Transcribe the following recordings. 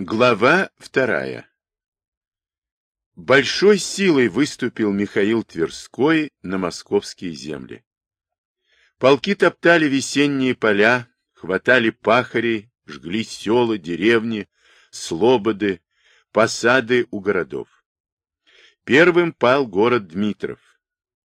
Глава вторая Большой силой выступил Михаил Тверской на московские земли. Полки топтали весенние поля, хватали пахарей, жгли села, деревни, слободы, посады у городов. Первым пал город Дмитров.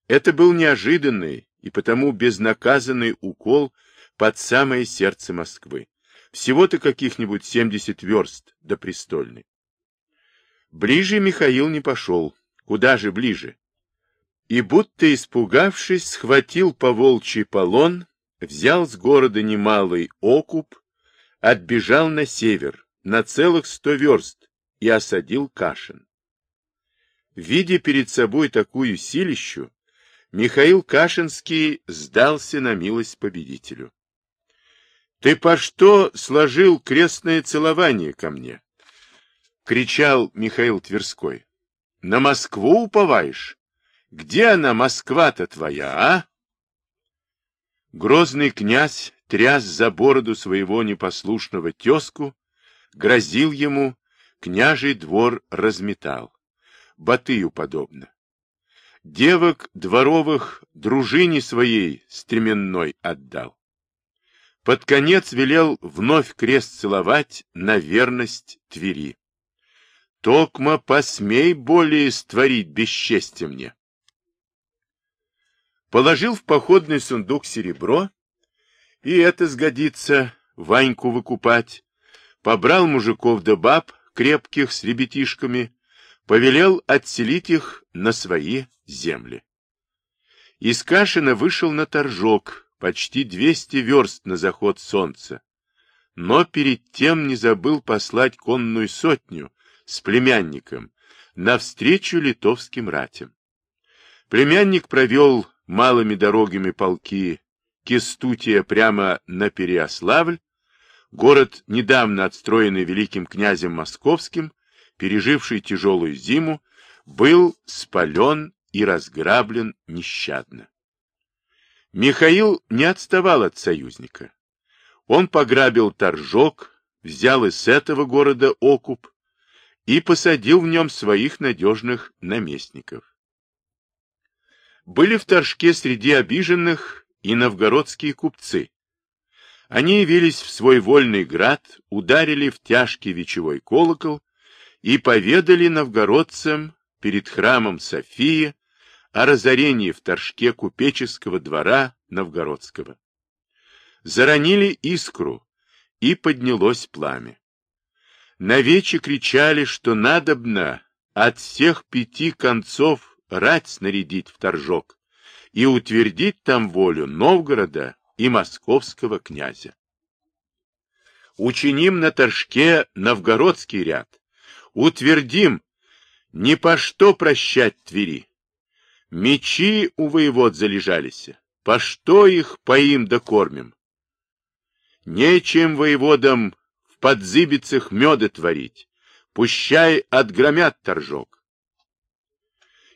Это был неожиданный и потому безнаказанный укол под самое сердце Москвы. Всего-то каких-нибудь 70 верст до престольной. Ближе Михаил не пошел. Куда же ближе? И будто испугавшись, схватил по волчий полон, взял с города немалый окуп, отбежал на север, на целых сто верст, и осадил Кашин. Видя перед собой такую силищу, Михаил Кашинский сдался на милость победителю. Ты по что сложил крестное целование ко мне? Кричал Михаил Тверской. На Москву уповаешь? Где она, Москва-то твоя, а? Грозный князь тряс за бороду своего непослушного тезку, грозил ему, княжий двор разметал. Батыю подобно. Девок дворовых дружине своей стременной отдал. Под конец велел вновь крест целовать на верность Твери. Токма посмей более створить бесчестье мне. Положил в походный сундук серебро, и это сгодится Ваньку выкупать. Побрал мужиков да баб, крепких с ребятишками, повелел отселить их на свои земли. Из Кашина вышел на торжок, почти 200 верст на заход солнца, но перед тем не забыл послать конную сотню с племянником навстречу литовским ратям. Племянник провел малыми дорогами полки Кестутия прямо на Переославль, город, недавно отстроенный великим князем Московским, переживший тяжелую зиму, был спален и разграблен нещадно. Михаил не отставал от союзника. Он пограбил Торжок, взял из этого города окуп и посадил в нем своих надежных наместников. Были в Торжке среди обиженных и новгородские купцы. Они явились в свой вольный град, ударили в тяжкий вечевой колокол и поведали новгородцам перед храмом Софии о разорении в Торжке купеческого двора Новгородского. Заронили искру, и поднялось пламя. Навече кричали, что надобно от всех пяти концов рать снарядить в Торжок и утвердить там волю Новгорода и московского князя. Учиним на Торжке новгородский ряд, утвердим, ни по что прощать Твери, Мечи у воевод залежались. По что их поим да кормим? Нечем воеводам в подзыбицах меда творить. Пущай отгромят торжок.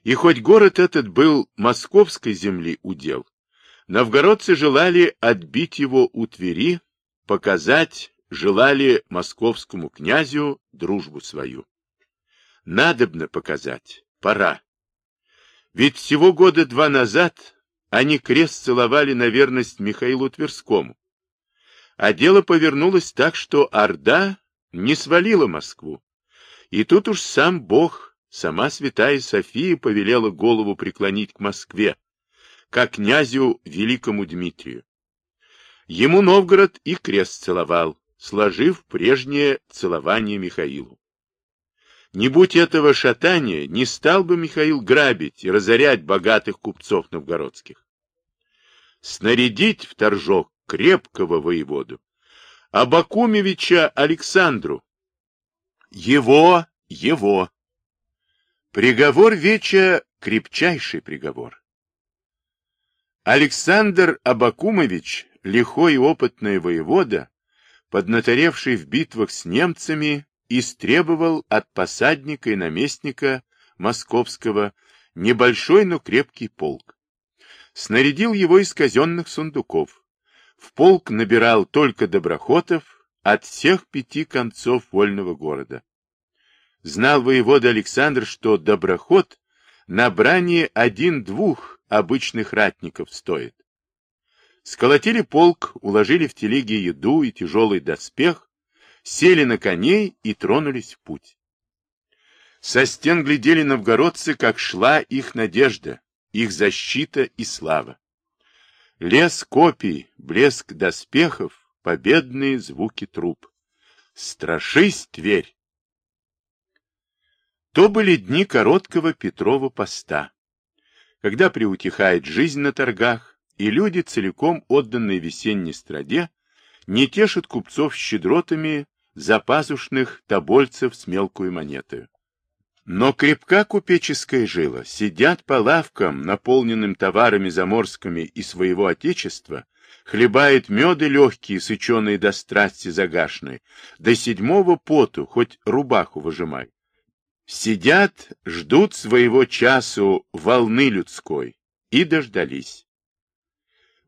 И хоть город этот был московской земли удел, новгородцы желали отбить его у Твери, показать, желали московскому князю дружбу свою. Надобно показать, пора. Ведь всего года два назад они крест целовали на верность Михаилу Тверскому. А дело повернулось так, что Орда не свалила Москву. И тут уж сам Бог, сама святая София повелела голову преклонить к Москве, как князю великому Дмитрию. Ему Новгород и крест целовал, сложив прежнее целование Михаилу. Не будь этого шатания, не стал бы Михаил грабить и разорять богатых купцов новгородских. Снарядить в торжок крепкого воеводу, Абакумевича Александру. Его, его. Приговор веча — крепчайший приговор. Александр Абакумович, лихой и опытный воевода, поднаторевший в битвах с немцами, истребовал от посадника и наместника московского небольшой, но крепкий полк. Снарядил его из казенных сундуков. В полк набирал только доброхотов, от всех пяти концов вольного города. Знал воевода Александр, что доброход на брани один-двух обычных ратников стоит. Сколотили полк, уложили в телеги еду и тяжелый доспех, сели на коней и тронулись в путь. Со стен глядели новгородцы, как шла их надежда, их защита и слава. Лес копий, блеск доспехов, победные звуки труп. Страшись, Тверь! То были дни короткого Петрова поста, когда приутихает жизнь на торгах, и люди, целиком отданные весенней страде, не тешат купцов щедротами запазушных тобольцев с мелкую монетою. Но крепка купеческая жила, сидят по лавкам, наполненным товарами заморскими и своего отечества, хлебает меды легкие, сыченые до страсти загашной, до седьмого поту, хоть рубаху выжимай. Сидят, ждут своего часу волны людской, и дождались.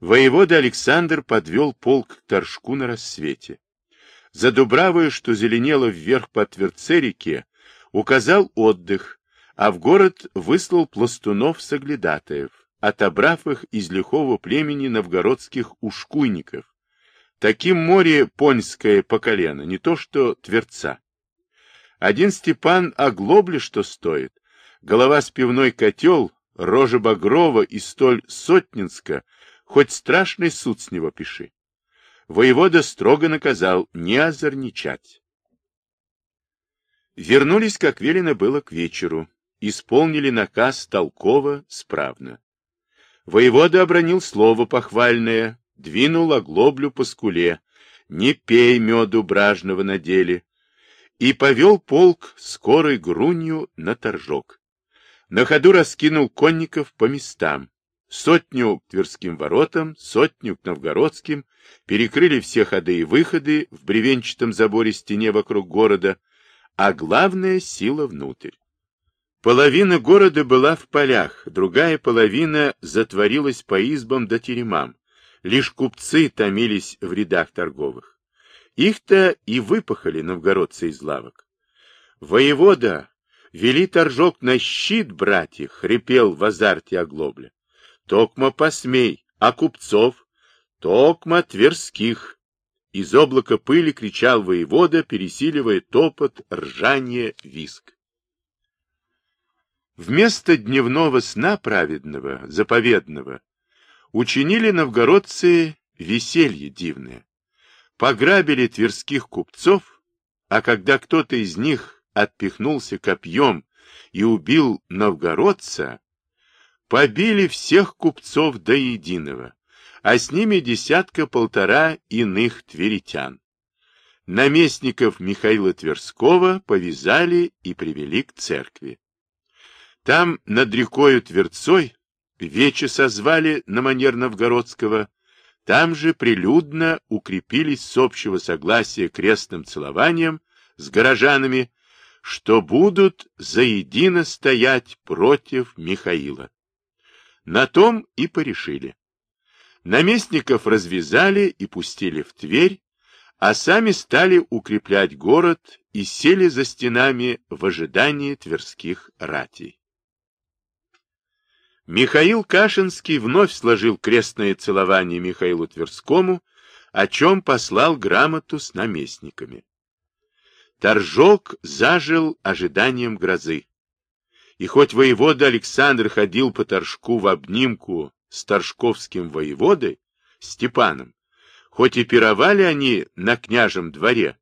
Воевода Александр подвел полк к Торжку на рассвете. За Дубравою, что зеленело вверх по Тверце реке, указал отдых, а в город выслал пластунов-соглядатаев, отобрав их из лихого племени новгородских ушкуйников. Таким море поньское по колено, не то что Тверца. Один Степан оглобли что стоит, голова с пивной котел, рожа Багрова и столь Сотнинска, хоть страшный суд с него пиши. Воевода строго наказал не озорничать. Вернулись, как велено было, к вечеру. Исполнили наказ толково, справно. Воевода обронил слово похвальное, двинул оглоблю по скуле, не пей меду бражного на деле, и повел полк скорой грунью на торжок. На ходу раскинул конников по местам. Сотню к Тверским воротам, сотню к Новгородским, перекрыли все ходы и выходы в бревенчатом заборе стене вокруг города, а главная сила внутрь. Половина города была в полях, другая половина затворилась по избам да теремам. Лишь купцы томились в рядах торговых. Их-то и выпахали новгородцы из лавок. Воевода, вели торжок на щит, братья, хрипел в азарте оглобля. Токма посмей, а купцов? Токма тверских. Из облака пыли кричал воевода, пересиливая топот, ржание, виск. Вместо дневного сна праведного, заповедного, учинили новгородцы веселье дивное. Пограбили тверских купцов, а когда кто-то из них отпихнулся копьем и убил новгородца, побили всех купцов до единого а с ними десятка-полтора иных тверитян. Наместников Михаила Тверского повязали и привели к церкви. Там над рекою Тверцой вече созвали на манер Новгородского, там же прилюдно укрепились с общего согласия крестным целованием с горожанами, что будут заедино стоять против Михаила. На том и порешили. Наместников развязали и пустили в Тверь, а сами стали укреплять город и сели за стенами в ожидании тверских ратей. Михаил Кашинский вновь сложил крестное целование Михаилу Тверскому, о чем послал грамоту с наместниками. Торжок зажил ожиданием грозы. И хоть воевода Александр ходил по Торжку в обнимку с торжковским воеводой, Степаном, хоть и пировали они на княжем дворе,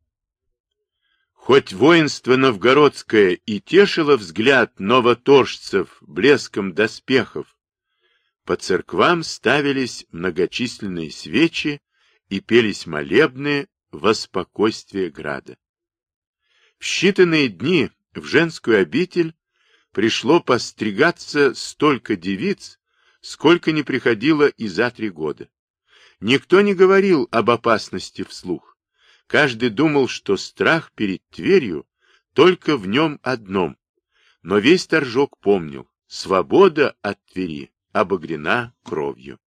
хоть воинство новгородское и тешило взгляд новоторжцев блеском доспехов, по церквам ставились многочисленные свечи и пелись молебны во спокойствие града. В считанные дни в женскую обитель пришло постригаться столько девиц, сколько не приходило и за три года. Никто не говорил об опасности вслух. Каждый думал, что страх перед Тверью только в нем одном. Но весь торжок помнил, свобода от Твери обогрена кровью.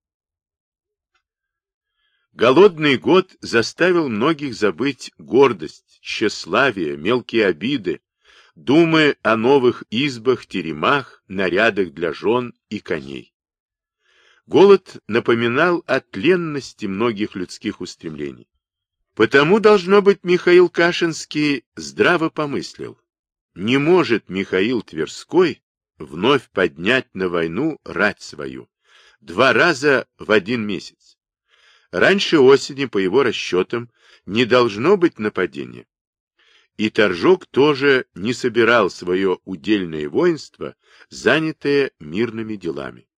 Голодный год заставил многих забыть гордость, тщеславие, мелкие обиды, думы о новых избах, теремах, нарядах для жен и коней. Голод напоминал о тленности многих людских устремлений. Потому, должно быть, Михаил Кашинский здраво помыслил. Не может Михаил Тверской вновь поднять на войну рать свою. Два раза в один месяц. Раньше осени, по его расчетам, не должно быть нападения. И Торжок тоже не собирал свое удельное воинство, занятое мирными делами.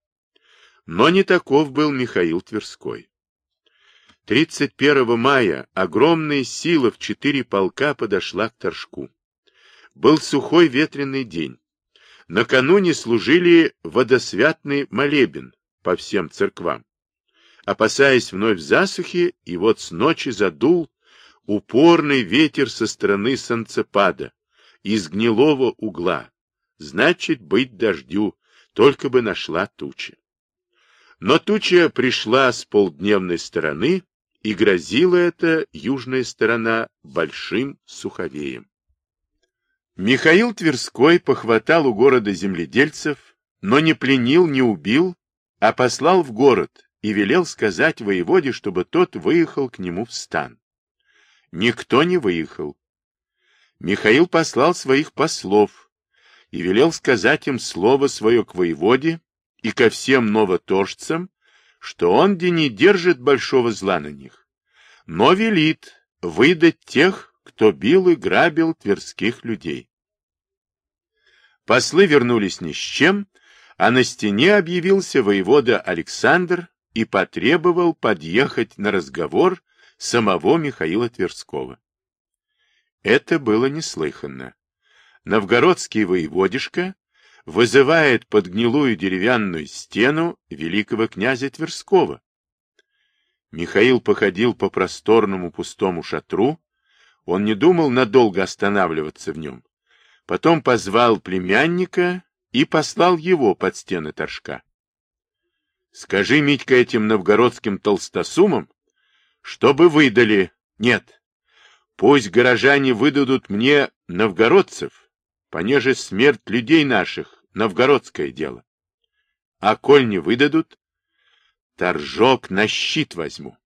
Но не таков был Михаил Тверской. 31 мая огромная сила в четыре полка подошла к Торжку. Был сухой ветреный день. Накануне служили водосвятный молебен по всем церквам опасаясь вновь засухи, и вот с ночи задул упорный ветер со стороны санцепада, из гнилого угла. Значит, быть дождю, только бы нашла туча. Но туча пришла с полдневной стороны, и грозила эта южная сторона большим суховеем. Михаил Тверской похватал у города земледельцев, но не пленил, не убил, а послал в город, и велел сказать воеводе, чтобы тот выехал к нему в стан. Никто не выехал. Михаил послал своих послов и велел сказать им слово свое к воеводе и ко всем новоторжцам, что он где не держит большого зла на них, но велит выдать тех, кто бил и грабил тверских людей. Послы вернулись ни с чем, а на стене объявился воевода Александр и потребовал подъехать на разговор самого Михаила Тверского. Это было неслыханно. Новгородский воеводишка вызывает под гнилую деревянную стену великого князя Тверского. Михаил походил по просторному пустому шатру, он не думал надолго останавливаться в нем. Потом позвал племянника и послал его под стены торжка. Скажи, Митька, этим новгородским толстосумам, чтобы выдали. Нет. Пусть горожане выдадут мне новгородцев, понеже смерть людей наших — новгородское дело. А коль не выдадут, торжок на щит возьму.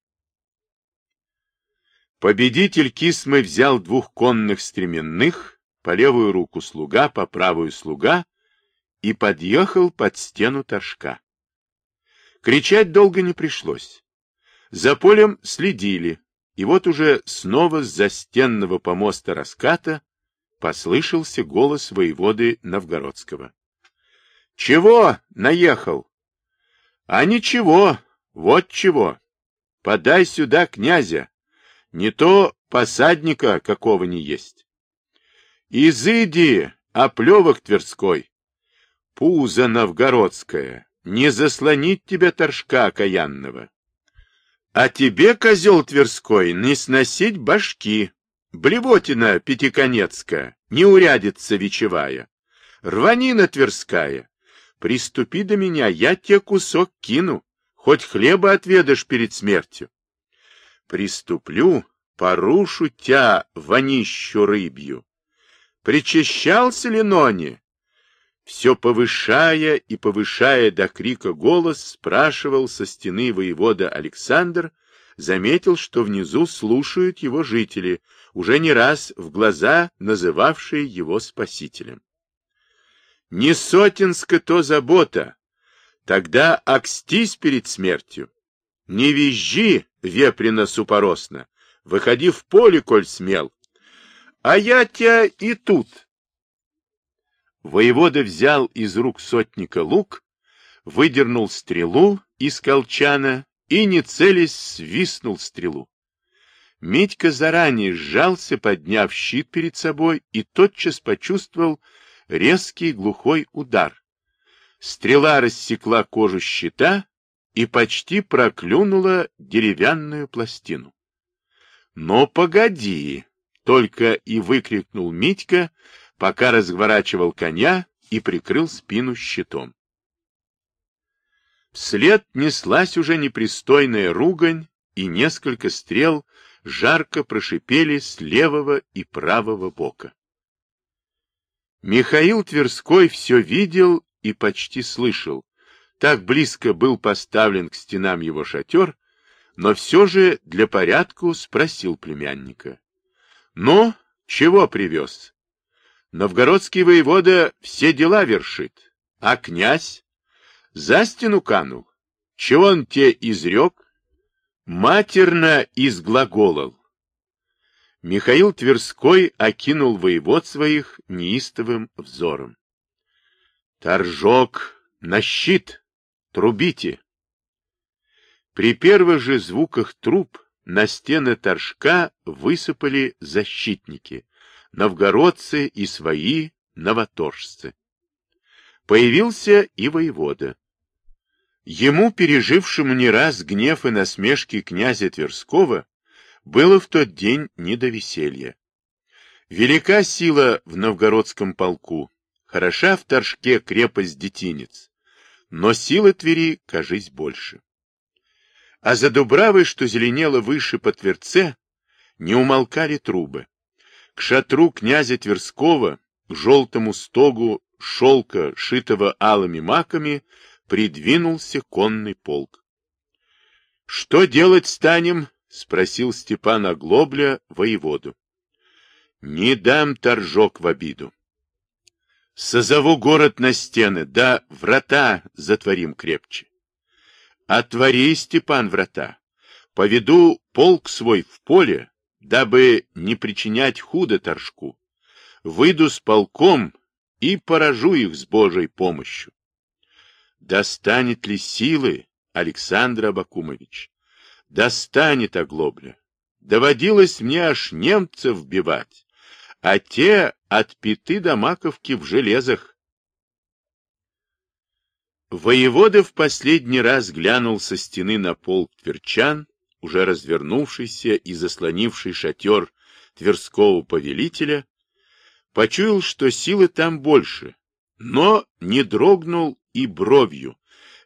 Победитель Кисмы взял двух конных стременных, по левую руку слуга, по правую слуга, и подъехал под стену торжка. Кричать долго не пришлось. За полем следили, и вот уже снова с застенного помоста раската послышался голос воеводы Новгородского. — Чего наехал? — А ничего, вот чего. Подай сюда князя, не то посадника какого не есть. Изыди, оплевок Тверской, пузо новгородское, не заслонить тебя торжка окаянного. А тебе, козел Тверской, не сносить башки. Блевотина пятиконецкая, неурядица вечевая. Рванина Тверская. Приступи до меня, я тебе кусок кину, хоть хлеба отведашь перед смертью. Приступлю, порушу тя вонищу рыбью. Причащался ли Нони? Все повышая и повышая до крика голос, спрашивал со стены воевода Александр, заметил, что внизу слушают его жители, уже не раз в глаза называвшие его спасителем. Не сотенска то забота, тогда окстись перед смертью. Не визжи, веприна супоросно, выходи в поле, коль смел. А я тебя и тут Воевода взял из рук сотника лук, выдернул стрелу из колчана и, не целясь, свистнул стрелу. Митька заранее сжался, подняв щит перед собой, и тотчас почувствовал резкий глухой удар. Стрела рассекла кожу щита и почти проклюнула деревянную пластину. — Но погоди! — только и выкрикнул Митька, пока разворачивал коня и прикрыл спину щитом. Вслед неслась уже непристойная ругань и несколько стрел жарко прошипели с левого и правого бока. Михаил Тверской все видел и почти слышал. Так близко был поставлен к стенам его шатер, но все же для порядку спросил племянника. — Ну, чего привез? Новгородский воевода все дела вершит, а князь за стену канул. Чего он те изрек? Матерно изглаголал. Михаил Тверской окинул воевод своих неистовым взором. Торжок на щит! Трубите! При первых же звуках труб на стены торжка высыпали защитники, новгородцы и свои новоторжцы. Появился и воевода. Ему, пережившему не раз гнев и насмешки князя Тверского, было в тот день не до веселья. Велика сила в новгородском полку, хороша в Торжке крепость детинец, но силы Твери, кажись, больше. А за Дубравой, что зеленело выше по Тверце, не умолкали трубы. К шатру князя Тверского, к желтому стогу шелка, шитого алыми маками, придвинулся конный полк. — Что делать станем? — спросил Степан Оглобля воеводу. — Не дам торжок в обиду. Созову город на стены, да врата затворим крепче. Отвори, Степан, врата. Поведу полк свой в поле, дабы не причинять худо торжку. Выйду с полком и поражу их с Божьей помощью. Достанет ли силы, Александр Абакумович? Достанет оглобля. Доводилось мне аж немцев бивать, а те от пяты до маковки в железах. Воевода в последний раз глянул со стены на полк тверчан, уже развернувшийся и заслонивший шатер Тверского повелителя, почуял, что силы там больше, но не дрогнул и бровью,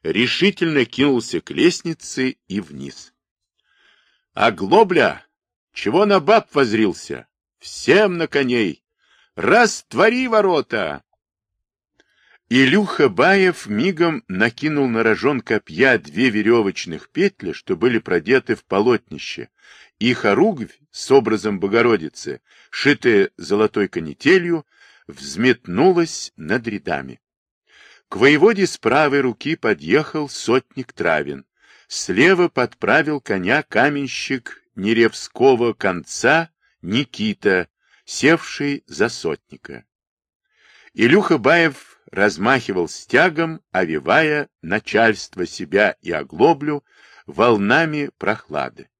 решительно кинулся к лестнице и вниз. — А глобля! Чего на баб возрился? Всем на коней! Раствори ворота! Илюха Баев мигом накинул на рожон копья две веревочных петли, что были продеты в полотнище, и хоругвь с образом Богородицы, шитая золотой канителью, взметнулась над рядами. К воеводе с правой руки подъехал сотник Травин. Слева подправил коня каменщик Неревского конца Никита, севший за сотника. Илюха Баев размахивал стягом, овивая начальство себя и оглоблю волнами прохлады.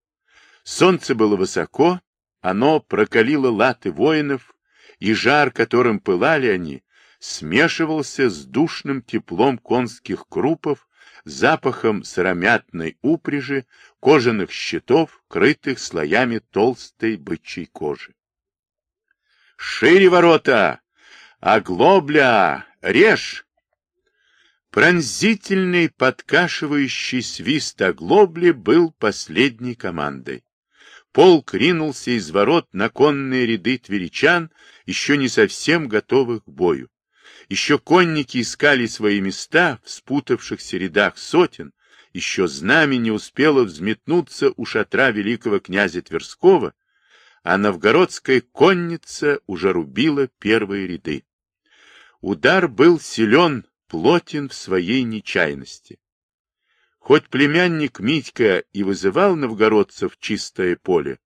Солнце было высоко, оно прокалило латы воинов, и жар, которым пылали они, смешивался с душным теплом конских крупов, запахом сыромятной упряжи, кожаных щитов, крытых слоями толстой бычьей кожи. «Шире ворота! Оглобля! Режь!» Пронзительный, подкашивающий свист оглобли был последней командой. Полк ринулся из ворот на конные ряды тверичан, еще не совсем готовых к бою. Еще конники искали свои места в спутавшихся рядах сотен, еще знамя не успело взметнуться у шатра великого князя Тверского, а новгородская конница уже рубила первые ряды. Удар был силен, плотен в своей нечаянности. Хоть племянник Митька и вызывал новгородцев чистое поле,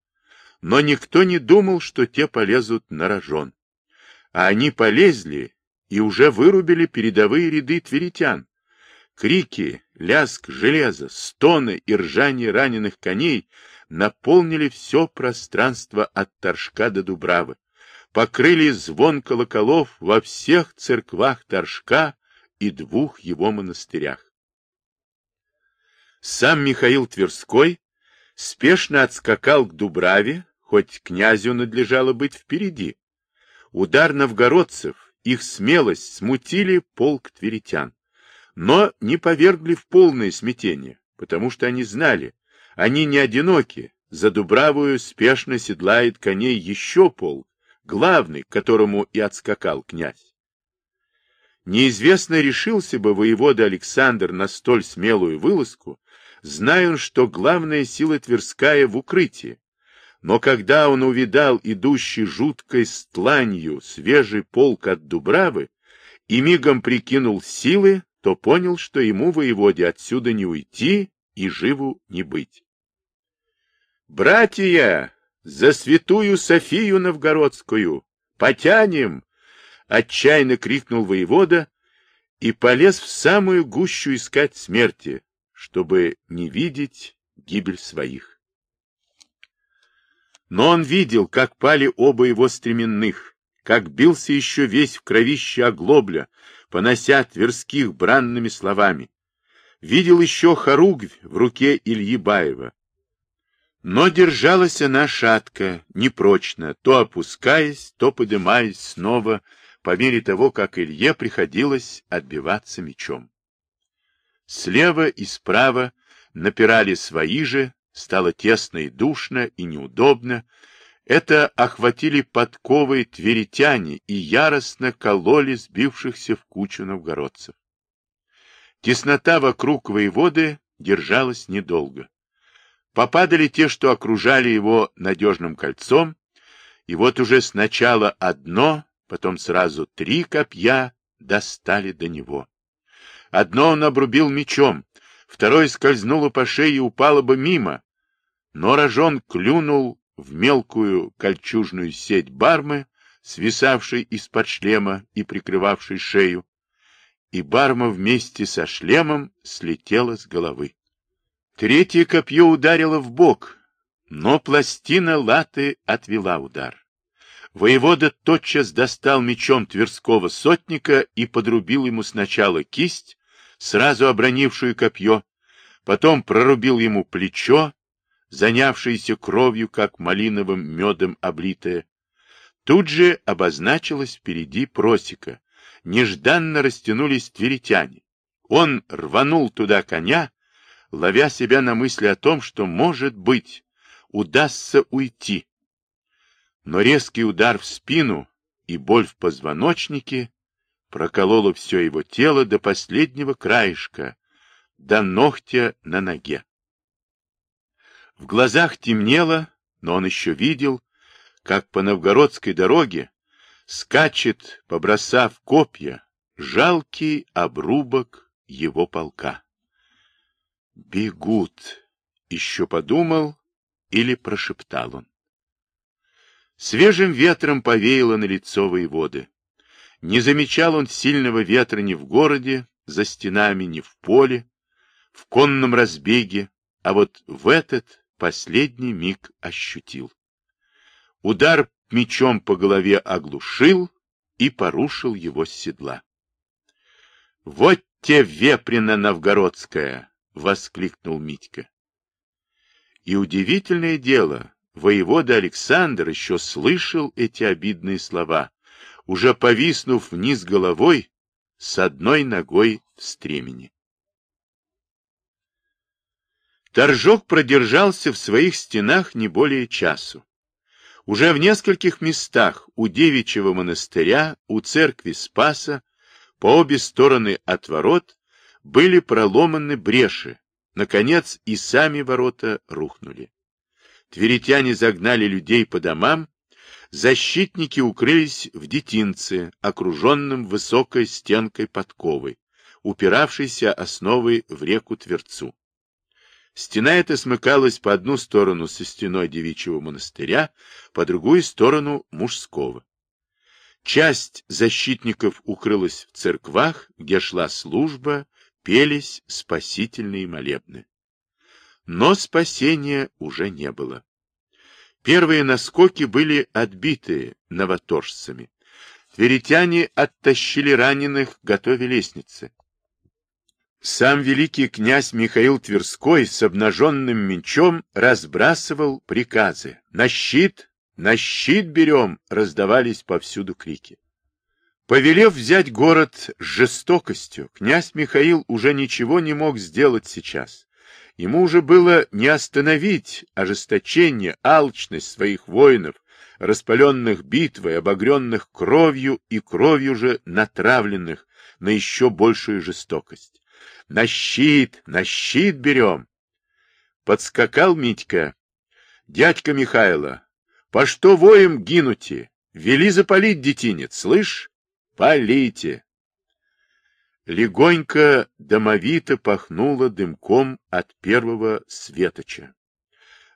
но никто не думал, что те полезут на рожон. А они полезли и уже вырубили передовые ряды тверитян. Крики, лязг железа, стоны и ржание раненых коней наполнили все пространство от Торжка до Дубравы, покрыли звон колоколов во всех церквах Торжка и двух его монастырях. Сам Михаил Тверской спешно отскакал к Дубраве, хоть князю надлежало быть впереди. Удар новгородцев, их смелость смутили полк тверитян, но не повергли в полное смятение, потому что они знали, Они не одиноки, за Дубравую спешно седлает коней еще полк, главный, которому и отскакал князь. Неизвестно, решился бы воевода Александр на столь смелую вылазку, зная что главная сила Тверская в укрытии. Но когда он увидал идущий жуткой стланью свежий полк от Дубравы и мигом прикинул силы, то понял, что ему, воеводе, отсюда не уйти и живу не быть. «Братья, за святую Софию Новгородскую! Потянем!» — отчаянно крикнул воевода и полез в самую гущу искать смерти, чтобы не видеть гибель своих. Но он видел, как пали оба его стременных, как бился еще весь в кровище оглобля, понося тверских бранными словами. Видел еще хоругвь в руке Ильи Баева. Но держалась она шатко, непрочно, то опускаясь, то подымаясь снова, по мере того, как Илье приходилось отбиваться мечом. Слева и справа напирали свои же, стало тесно и душно и неудобно. Это охватили подковы тверитяне и яростно кололи сбившихся в кучу новгородцев. Теснота вокруг воеводы держалась недолго. Попадали те, что окружали его надежным кольцом, и вот уже сначала одно, Потом сразу три копья достали до него. Одно он обрубил мечом, второе скользнуло по шее и упало бы мимо, но рожон клюнул в мелкую кольчужную сеть бармы, свисавшей из-под шлема и прикрывавшей шею, и барма вместе со шлемом слетела с головы. Третье копье ударило в бок, но пластина латы отвела удар. Воевода тотчас достал мечом Тверского сотника и подрубил ему сначала кисть, сразу обронившую копье, потом прорубил ему плечо, занявшееся кровью, как малиновым медом облитое. Тут же обозначилась впереди просека. Нежданно растянулись тверитяне. Он рванул туда коня, ловя себя на мысли о том, что, может быть, удастся уйти но резкий удар в спину и боль в позвоночнике проколола все его тело до последнего краешка, до ногтя на ноге. В глазах темнело, но он еще видел, как по новгородской дороге скачет, побросав копья, жалкий обрубок его полка. «Бегут!» — еще подумал или прошептал он. Свежим ветром повеяло на лицо воеводы. Не замечал он сильного ветра ни в городе, за стенами, ни в поле, в конном разбеге, а вот в этот последний миг ощутил. Удар мечом по голове оглушил и порушил его с седла. «Вот те веприна новгородская!» — воскликнул Митька. И удивительное дело, воевода Александр еще слышал эти обидные слова, уже повиснув вниз головой с одной ногой в стремени. Торжок продержался в своих стенах не более часу. Уже в нескольких местах у девичьего монастыря, у церкви Спаса, по обе стороны от ворот были проломаны бреши, наконец и сами ворота рухнули. Тверитяне загнали людей по домам, защитники укрылись в детинце, окруженном высокой стенкой подковы, упиравшейся основой в реку Тверцу. Стена эта смыкалась по одну сторону со стеной девичьего монастыря, по другую сторону мужского. Часть защитников укрылась в церквах, где шла служба, пелись спасительные молебны. Но спасения уже не было. Первые наскоки были отбиты новоторжцами. Тверитяне оттащили раненых, готовя лестницы. Сам великий князь Михаил Тверской с обнаженным мечом разбрасывал приказы. «На щит! На щит берем!» — раздавались повсюду крики. Повелев взять город с жестокостью, князь Михаил уже ничего не мог сделать сейчас Ему уже было не остановить ожесточение, алчность своих воинов, распаленных битвой, обогренных кровью и кровью же натравленных на еще большую жестокость. На щит, на щит берем! Подскакал Митька. Дядька Михайло, по что воем гинути? Вели запалить детинец, слышь? Полите! Легонько, домовито пахнуло дымком от первого светоча.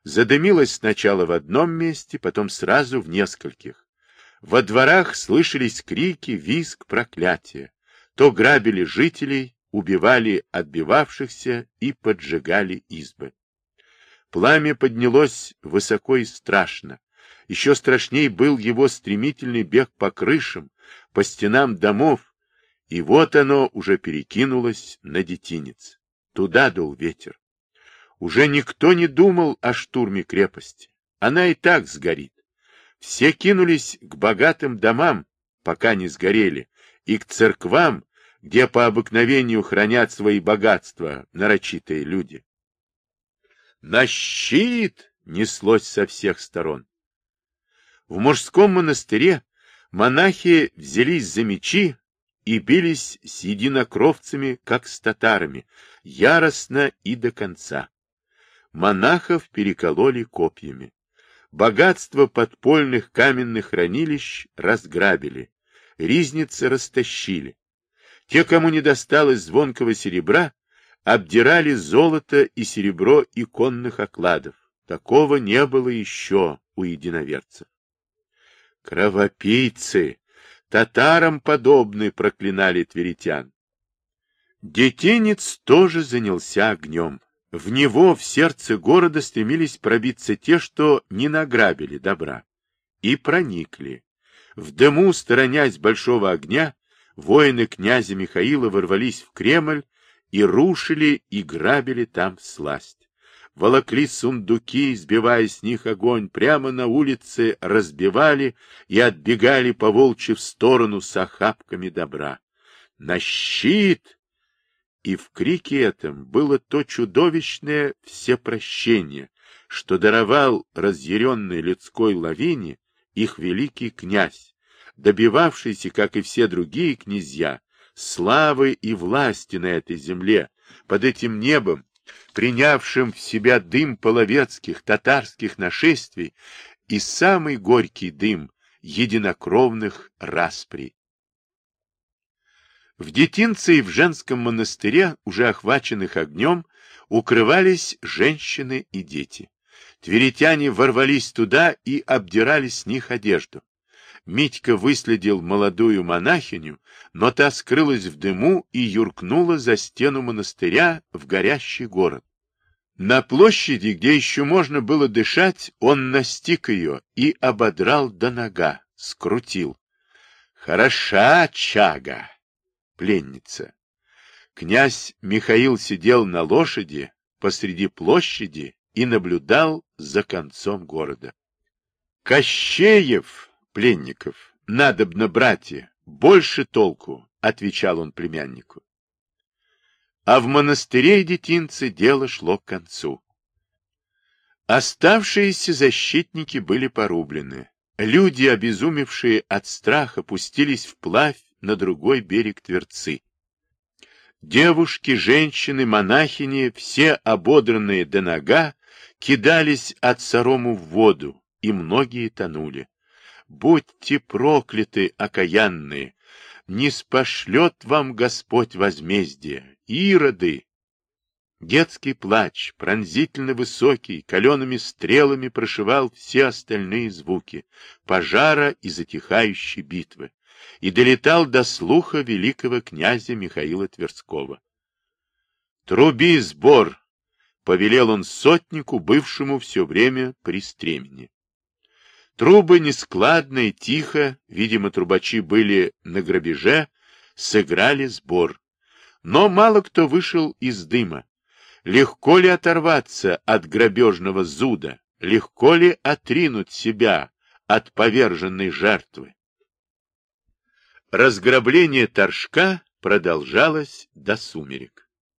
Задымилось сначала в одном месте, потом сразу в нескольких. Во дворах слышались крики, визг, проклятия. То грабили жителей, убивали отбивавшихся и поджигали избы. Пламя поднялось высоко и страшно. Еще страшней был его стремительный бег по крышам, по стенам домов, и вот оно уже перекинулось на детинец. Туда дул ветер. Уже никто не думал о штурме крепости. Она и так сгорит. Все кинулись к богатым домам, пока не сгорели, и к церквам, где по обыкновению хранят свои богатства нарочитые люди. На щит неслось со всех сторон. В мужском монастыре монахи взялись за мечи и бились с единокровцами, как с татарами, яростно и до конца монахов перекололи копьями. Богатство подпольных каменных хранилищ разграбили, ризницы растащили. Те, кому не досталось звонкого серебра, обдирали золото и серебро иконных окладов. Такого не было еще у единоверцев. Кровопийцы, татарам подобны, проклинали тверитян. Детенец тоже занялся огнем. В него, в сердце города, стремились пробиться те, что не награбили добра. И проникли. В дыму, сторонясь большого огня, воины князя Михаила ворвались в Кремль и рушили и грабили там сласть. Волокли сундуки, сбивая с них огонь, прямо на улице разбивали и отбегали по волчьи в сторону с охапками добра. На щит! И в крике этом было то чудовищное всепрощение, что даровал разъяренной людской лавине их великий князь, добивавшийся, как и все другие князья, славы и власти на этой земле, под этим небом, принявшим в себя дым половецких, татарских нашествий и самый горький дым единокровных распри. В детинце и в женском монастыре, уже охваченных огнем, укрывались женщины и дети. Тверитяне ворвались туда и обдирали с них одежду. Митька выследил молодую монахиню, но та скрылась в дыму и юркнула за стену монастыря в горящий город. На площади, где еще можно было дышать, он настиг ее и ободрал до нога, скрутил. «Хороша чага!» пленница. Князь Михаил сидел на лошади посреди площади и наблюдал за концом города. Кощеев, пленников, надобно, братья, больше толку, отвечал он племяннику. А в монастыре детинцы дело шло к концу. Оставшиеся защитники были порублены. Люди, обезумевшие от страха, пустились вплавь на другой берег Тверцы. Девушки, женщины, монахини, все ободранные до нога, кидались от сорому в воду, и многие тонули. Будьте прокляты, окаянные! Не спошлет вам Господь возмездие! Ироды! Детский плач, пронзительно высокий, калеными стрелами прошивал все остальные звуки пожара и затихающей битвы и долетал до слуха великого князя Михаила Тверского. «Труби сбор!» — повелел он сотнику, бывшему все время при стремени. Трубы нескладно и тихо, видимо, трубачи были на грабеже, сыграли сбор. Но мало кто вышел из дыма. Легко ли оторваться от грабежного зуда? Легко ли отринуть себя от поверженной жертвы? Разграбление торжка продолжалось до сумерек.